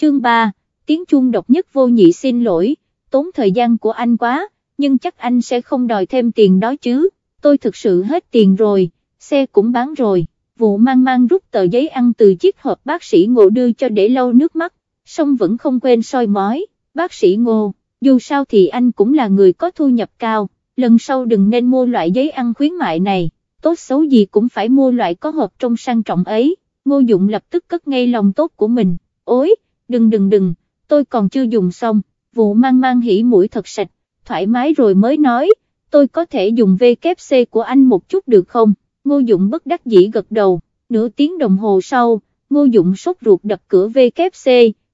chương 3, tiếng chuông độc nhất vô nhị xin lỗi, tốn thời gian của anh quá, nhưng chắc anh sẽ không đòi thêm tiền đó chứ, tôi thực sự hết tiền rồi, xe cũng bán rồi, vụ mang mang rút tờ giấy ăn từ chiếc hộp bác sĩ ngộ đưa cho để lau nước mắt, song vẫn không quên soi mói, bác sĩ ngô, dù sao thì anh cũng là người có thu nhập cao, lần sau đừng nên mua loại giấy ăn khuyến mại này, tốt xấu gì cũng phải mua loại có hộp trong sang trọng ấy, ngô dụng lập tức cất ngay lòng tốt của mình, ôi, đừng đừng đừng, tôi còn chưa dùng xong, vụ mang mang hỉ mũi thật sạch, thoải mái rồi mới nói, tôi có thể dùng VKC của anh một chút được không, ngô dụng bất đắc dĩ gật đầu, nửa tiếng đồng hồ sau, ngô dụng sốt ruột đập cửa VKC,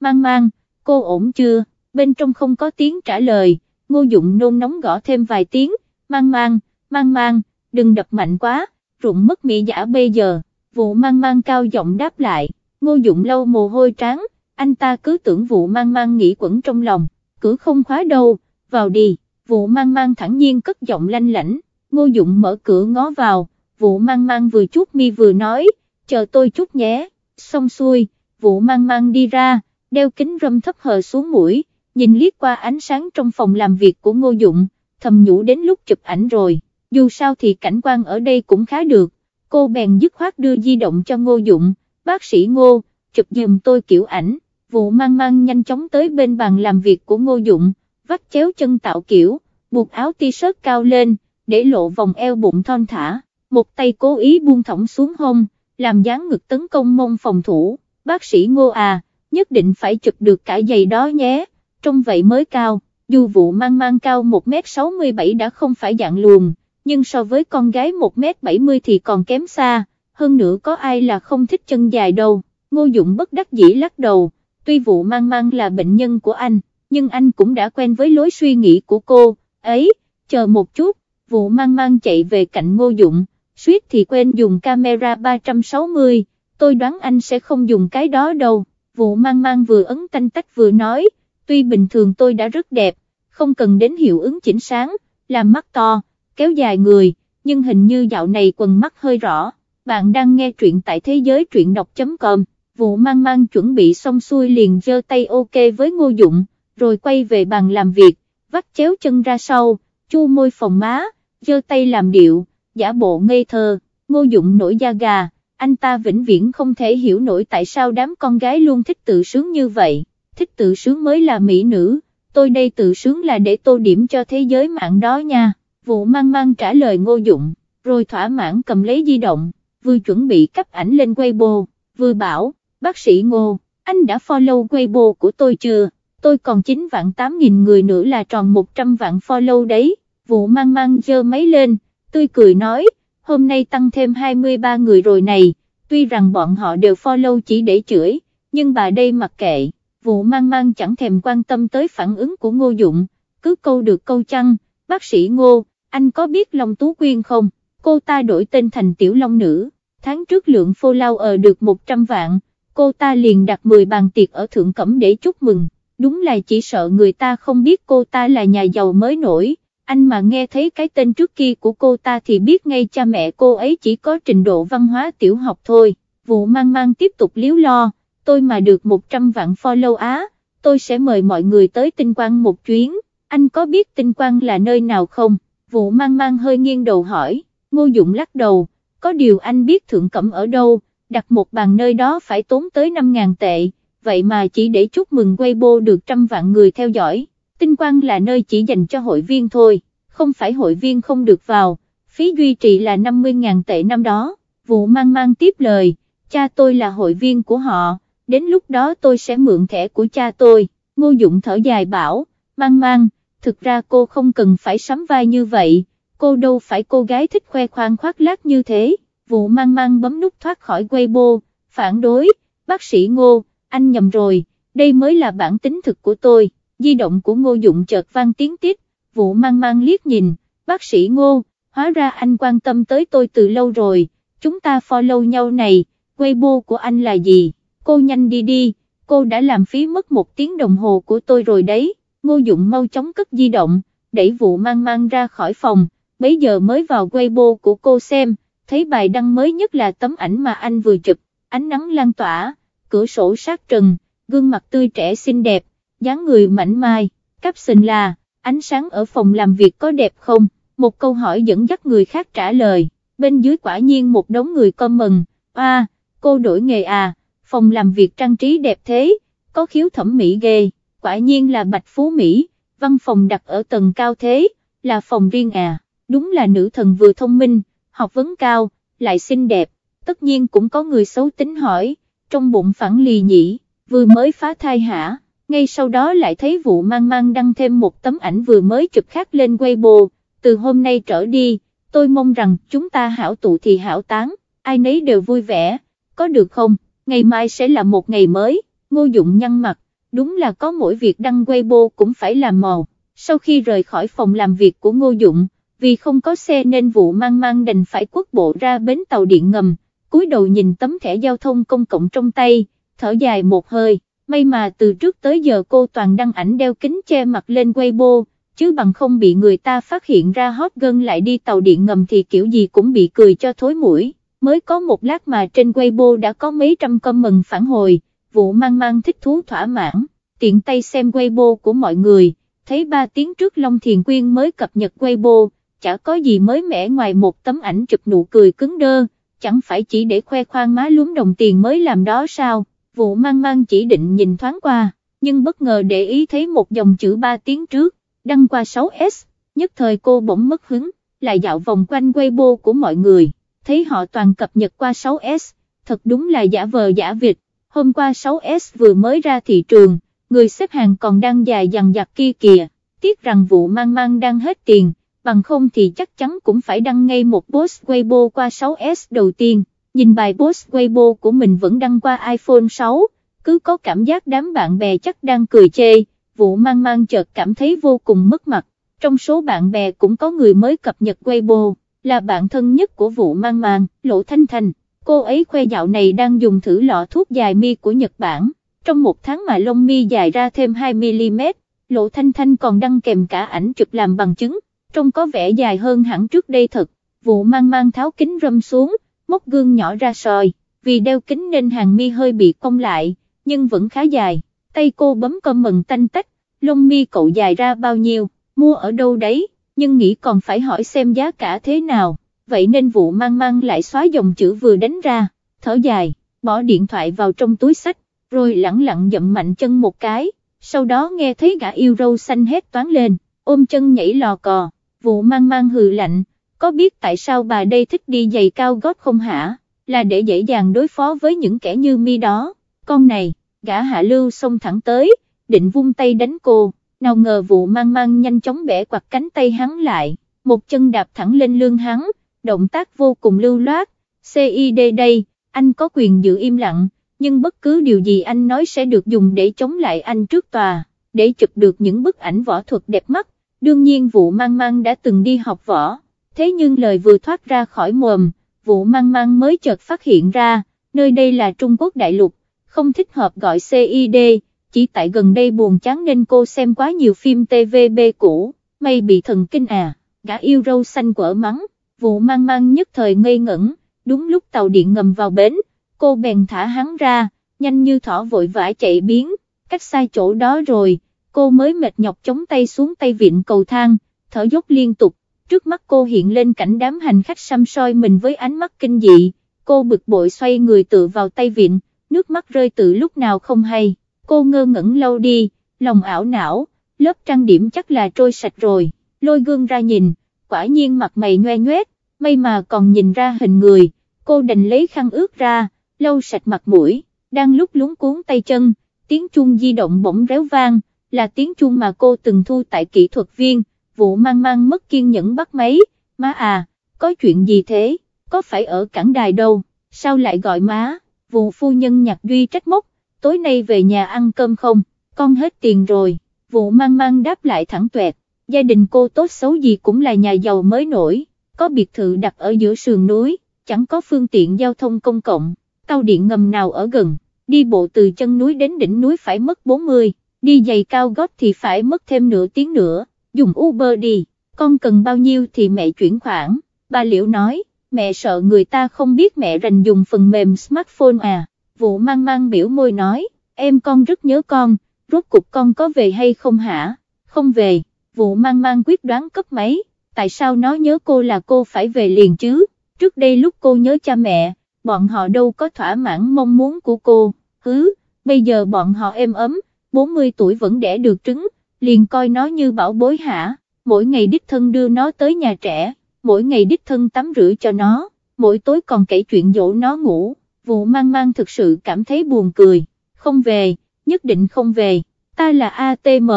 mang mang, cô ổn chưa, bên trong không có tiếng trả lời, ngô dụng nôn nóng gõ thêm vài tiếng, mang mang, mang mang, đừng đập mạnh quá, rụng mất mỹ giả bây giờ, vụ mang mang cao giọng đáp lại, ngô dụng lâu mồ hôi tráng, anh ta cứ tưởng vụ mang mang nghĩ quẩn trong lòng, cửa không khóa đâu, vào đi, vụ mang mang thẳng nhiên cất giọng lanh lảnh, ngô dụng mở cửa ngó vào, vụ mang mang vừa chút mi vừa nói, chờ tôi chút nhé, xong xuôi, vụ mang mang đi ra, đeo kính râm thấp hờ xuống mũi, nhìn liếc qua ánh sáng trong phòng làm việc của ngô dụng, thầm nhủ đến lúc chụp ảnh rồi, dù sao thì cảnh quan ở đây cũng khá được, cô bèn dứt khoát đưa di động cho ngô dụng, bác sĩ ngô, chụp giùm tôi kiểu ảnh, vụ mang mang nhanh chóng tới bên bàn làm việc của ngô dụng, vắt chéo chân tạo kiểu, buộc áo t-shirt cao lên, để lộ vòng eo bụng thon thả, một tay cố ý buông thõng xuống hông, làm dáng ngực tấn công mông phòng thủ, bác sĩ ngô à, nhất định phải chụp được cả giày đó nhé, trong vậy mới cao, dù vụ mang mang cao 1m67 đã không phải dạng luồng, nhưng so với con gái 1m70 thì còn kém xa, hơn nữa có ai là không thích chân dài đâu, ngô dụng bất đắc dĩ lắc đầu, tuy vụ mang mang là bệnh nhân của anh, nhưng anh cũng đã quen với lối suy nghĩ của cô, ấy, chờ một chút, vụ mang mang chạy về cạnh ngô dụng, suýt thì quên dùng camera 360, tôi đoán anh sẽ không dùng cái đó đâu, vụ mang mang vừa ấn tanh tách vừa nói, tuy bình thường tôi đã rất đẹp, không cần đến hiệu ứng chỉnh sáng, làm mắt to, kéo dài người, nhưng hình như dạo này quần mắt hơi rõ, bạn đang nghe truyện tại thế giới truyện đọc.com, vụ mang mang chuẩn bị xong xuôi liền giơ tay ok với ngô dụng, rồi quay về bàn làm việc, vắt chéo chân ra sau, chu môi phòng má, giơ tay làm điệu, giả bộ ngây thơ, ngô dụng nổi da gà, anh ta vĩnh viễn không thể hiểu nổi tại sao đám con gái luôn thích tự sướng như vậy, thích tự sướng mới là mỹ nữ, tôi đây tự sướng là để tô điểm cho thế giới mạng đó nha, vụ mang mang trả lời ngô dụng, rồi thỏa mãn cầm lấy di động, vừa chuẩn bị cấp ảnh lên Weibo, vừa bảo, bác sĩ ngô, anh đã follow Weibo của tôi chưa? tôi còn 9 vạn 8 nghìn người nữa là tròn 100 vạn follow đấy, vụ mang mang dơ máy lên, tôi cười nói, hôm nay tăng thêm 23 người rồi này, tuy rằng bọn họ đều follow chỉ để chửi, nhưng bà đây mặc kệ, vụ mang mang chẳng thèm quan tâm tới phản ứng của ngô dụng, cứ câu được câu chăng, bác sĩ ngô, anh có biết Long Tú Quyên không, cô ta đổi tên thành Tiểu Long Nữ, tháng trước lượng follow ở được 100 vạn, cô ta liền đặt 10 bàn tiệc ở Thượng Cẩm để chúc mừng. Đúng là chỉ sợ người ta không biết cô ta là nhà giàu mới nổi, anh mà nghe thấy cái tên trước kia của cô ta thì biết ngay cha mẹ cô ấy chỉ có trình độ văn hóa tiểu học thôi, vụ mang mang tiếp tục liếu lo, tôi mà được 100 vạn follow á, tôi sẽ mời mọi người tới tinh quang một chuyến, anh có biết tinh quang là nơi nào không, vụ mang mang hơi nghiêng đầu hỏi, ngô dụng lắc đầu, có điều anh biết thượng cẩm ở đâu, đặt một bàn nơi đó phải tốn tới 5.000 tệ vậy mà chỉ để chúc mừng Weibo được trăm vạn người theo dõi, tinh quang là nơi chỉ dành cho hội viên thôi, không phải hội viên không được vào, phí duy trì là 50.000 tệ năm đó, vụ mang mang tiếp lời, cha tôi là hội viên của họ, đến lúc đó tôi sẽ mượn thẻ của cha tôi, ngô dụng thở dài bảo, mang mang, thực ra cô không cần phải sắm vai như vậy, cô đâu phải cô gái thích khoe khoang khoác lác như thế, vụ mang mang bấm nút thoát khỏi Weibo, phản đối, bác sĩ ngô, anh nhầm rồi, đây mới là bản tính thực của tôi, di động của ngô dụng chợt vang tiếng tít, vụ mang mang liếc nhìn, bác sĩ ngô, hóa ra anh quan tâm tới tôi từ lâu rồi, chúng ta follow nhau này, Weibo của anh là gì, cô nhanh đi đi, cô đã làm phí mất một tiếng đồng hồ của tôi rồi đấy, ngô dụng mau chóng cất di động, đẩy vụ mang mang ra khỏi phòng, bấy giờ mới vào Weibo của cô xem, thấy bài đăng mới nhất là tấm ảnh mà anh vừa chụp, ánh nắng lan tỏa cửa sổ sát trần, gương mặt tươi trẻ xinh đẹp, dáng người mảnh mai, caption là, ánh sáng ở phòng làm việc có đẹp không, một câu hỏi dẫn dắt người khác trả lời, bên dưới quả nhiên một đống người comment, a cô đổi nghề à, phòng làm việc trang trí đẹp thế, có khiếu thẩm mỹ ghê, quả nhiên là Bạch Phú Mỹ, văn phòng đặt ở tầng cao thế, là phòng riêng à, đúng là nữ thần vừa thông minh, học vấn cao, lại xinh đẹp, tất nhiên cũng có người xấu tính hỏi, trong bụng phẳng lì nhỉ, vừa mới phá thai hả, ngay sau đó lại thấy vụ mang mang đăng thêm một tấm ảnh vừa mới chụp khác lên Weibo, từ hôm nay trở đi, tôi mong rằng chúng ta hảo tụ thì hảo tán, ai nấy đều vui vẻ, có được không, ngày mai sẽ là một ngày mới, ngô dụng nhăn mặt, đúng là có mỗi việc đăng Weibo cũng phải làm màu, sau khi rời khỏi phòng làm việc của ngô dụng, vì không có xe nên vụ mang mang đành phải quốc bộ ra bến tàu điện ngầm, cúi đầu nhìn tấm thẻ giao thông công cộng trong tay, thở dài một hơi, may mà từ trước tới giờ cô toàn đăng ảnh đeo kính che mặt lên Weibo, chứ bằng không bị người ta phát hiện ra hot gân lại đi tàu điện ngầm thì kiểu gì cũng bị cười cho thối mũi, mới có một lát mà trên Weibo đã có mấy trăm comment phản hồi, vụ mang mang thích thú thỏa mãn, tiện tay xem Weibo của mọi người, thấy ba tiếng trước Long Thiền Quyên mới cập nhật Weibo, chả có gì mới mẻ ngoài một tấm ảnh chụp nụ cười cứng đơ, chẳng phải chỉ để khoe khoang má lúm đồng tiền mới làm đó sao, vụ mang mang chỉ định nhìn thoáng qua, nhưng bất ngờ để ý thấy một dòng chữ 3 tiếng trước, đăng qua 6S, nhất thời cô bỗng mất hứng, lại dạo vòng quanh Weibo của mọi người, thấy họ toàn cập nhật qua 6S, thật đúng là giả vờ giả vịt, hôm qua 6S vừa mới ra thị trường, người xếp hàng còn đang dài dằng dặc kia kìa, tiếc rằng vụ mang mang đang hết tiền bằng không thì chắc chắn cũng phải đăng ngay một post Weibo qua 6S đầu tiên, nhìn bài post Weibo của mình vẫn đăng qua iPhone 6, cứ có cảm giác đám bạn bè chắc đang cười chê, vụ mang mang chợt cảm thấy vô cùng mất mặt, trong số bạn bè cũng có người mới cập nhật Weibo, là bạn thân nhất của vụ mang mang, Lộ Thanh Thành, cô ấy khoe dạo này đang dùng thử lọ thuốc dài mi của Nhật Bản, trong một tháng mà lông mi dài ra thêm 2mm, Lộ Thanh Thanh còn đăng kèm cả ảnh chụp làm bằng chứng trông có vẻ dài hơn hẳn trước đây thật, vụ mang mang tháo kính râm xuống, móc gương nhỏ ra soi, vì đeo kính nên hàng mi hơi bị cong lại, nhưng vẫn khá dài, tay cô bấm comment tanh tách, lông mi cậu dài ra bao nhiêu, mua ở đâu đấy, nhưng nghĩ còn phải hỏi xem giá cả thế nào, vậy nên vụ mang mang lại xóa dòng chữ vừa đánh ra, thở dài, bỏ điện thoại vào trong túi sách, rồi lẳng lặng dậm mạnh chân một cái, sau đó nghe thấy gã yêu râu xanh hét toán lên, ôm chân nhảy lò cò vụ mang mang hừ lạnh, có biết tại sao bà đây thích đi giày cao gót không hả, là để dễ dàng đối phó với những kẻ như mi đó, con này, gã hạ lưu xông thẳng tới, định vung tay đánh cô, nào ngờ vụ mang mang nhanh chóng bẻ quạt cánh tay hắn lại, một chân đạp thẳng lên lưng hắn, động tác vô cùng lưu loát, CID đây, anh có quyền giữ im lặng, nhưng bất cứ điều gì anh nói sẽ được dùng để chống lại anh trước tòa, để chụp được những bức ảnh võ thuật đẹp mắt, đương nhiên vụ mang mang đã từng đi học võ, thế nhưng lời vừa thoát ra khỏi mồm, vụ mang mang mới chợt phát hiện ra, nơi đây là Trung Quốc đại lục, không thích hợp gọi CID, chỉ tại gần đây buồn chán nên cô xem quá nhiều phim TVB cũ, may bị thần kinh à, gã yêu râu xanh quở mắng, vụ mang mang nhất thời ngây ngẩn, đúng lúc tàu điện ngầm vào bến, cô bèn thả hắn ra, nhanh như thỏ vội vã chạy biến, cách xa chỗ đó rồi cô mới mệt nhọc chống tay xuống tay vịn cầu thang, thở dốc liên tục, trước mắt cô hiện lên cảnh đám hành khách xăm soi mình với ánh mắt kinh dị, cô bực bội xoay người tự vào tay vịn, nước mắt rơi từ lúc nào không hay, cô ngơ ngẩn lâu đi, lòng ảo não, lớp trang điểm chắc là trôi sạch rồi, lôi gương ra nhìn, quả nhiên mặt mày nhoe nhoét, may mà còn nhìn ra hình người, cô đành lấy khăn ướt ra, lau sạch mặt mũi, đang lúc lúng cuốn tay chân, tiếng chuông di động bỗng réo vang, là tiếng chuông mà cô từng thu tại kỹ thuật viên, vụ mang mang mất kiên nhẫn bắt máy, má à, có chuyện gì thế, có phải ở cảng đài đâu, sao lại gọi má, vụ phu nhân nhạc duy trách móc, tối nay về nhà ăn cơm không, con hết tiền rồi, vụ mang mang đáp lại thẳng tuẹt, gia đình cô tốt xấu gì cũng là nhà giàu mới nổi, có biệt thự đặt ở giữa sườn núi, chẳng có phương tiện giao thông công cộng, tàu điện ngầm nào ở gần, đi bộ từ chân núi đến đỉnh núi phải mất 40 đi giày cao gót thì phải mất thêm nửa tiếng nữa, dùng Uber đi, con cần bao nhiêu thì mẹ chuyển khoản, bà Liễu nói, mẹ sợ người ta không biết mẹ rành dùng phần mềm smartphone à, vụ mang mang biểu môi nói, em con rất nhớ con, rốt cục con có về hay không hả, không về, vụ mang mang quyết đoán cấp máy, tại sao nó nhớ cô là cô phải về liền chứ, trước đây lúc cô nhớ cha mẹ, bọn họ đâu có thỏa mãn mong muốn của cô, hứ, bây giờ bọn họ êm ấm, 40 tuổi vẫn đẻ được trứng, liền coi nó như bảo bối hả, mỗi ngày đích thân đưa nó tới nhà trẻ, mỗi ngày đích thân tắm rửa cho nó, mỗi tối còn kể chuyện dỗ nó ngủ, vụ mang mang thực sự cảm thấy buồn cười, không về, nhất định không về, ta là ATM,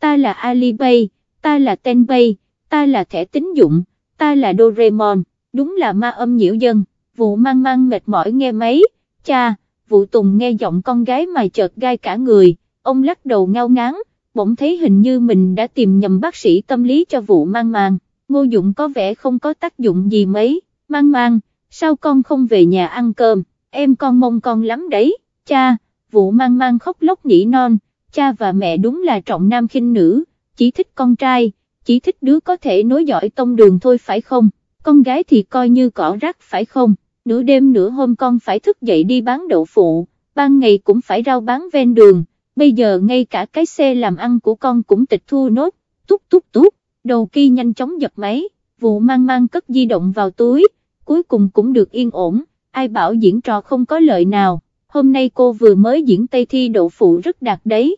ta là Alipay, ta là Tenpay, ta là thẻ tín dụng, ta là Doraemon, đúng là ma âm nhiễu dân, vụ mang mang mệt mỏi nghe máy, cha, vụ tùng nghe giọng con gái mà chợt gai cả người, ông lắc đầu ngao ngán, bỗng thấy hình như mình đã tìm nhầm bác sĩ tâm lý cho vụ mang mang, ngô dụng có vẻ không có tác dụng gì mấy, mang mang, sao con không về nhà ăn cơm, em con mong con lắm đấy, cha, vụ mang mang khóc lóc nhỉ non, cha và mẹ đúng là trọng nam khinh nữ, chỉ thích con trai, chỉ thích đứa có thể nối dõi tông đường thôi phải không, con gái thì coi như cỏ rác phải không, nửa đêm nửa hôm con phải thức dậy đi bán đậu phụ, ban ngày cũng phải rau bán ven đường, bây giờ ngay cả cái xe làm ăn của con cũng tịch thu nốt, tút tút tút, đầu kia nhanh chóng giật máy, vụ mang mang cất di động vào túi, cuối cùng cũng được yên ổn, ai bảo diễn trò không có lợi nào, hôm nay cô vừa mới diễn Tây Thi đậu phụ rất đạt đấy.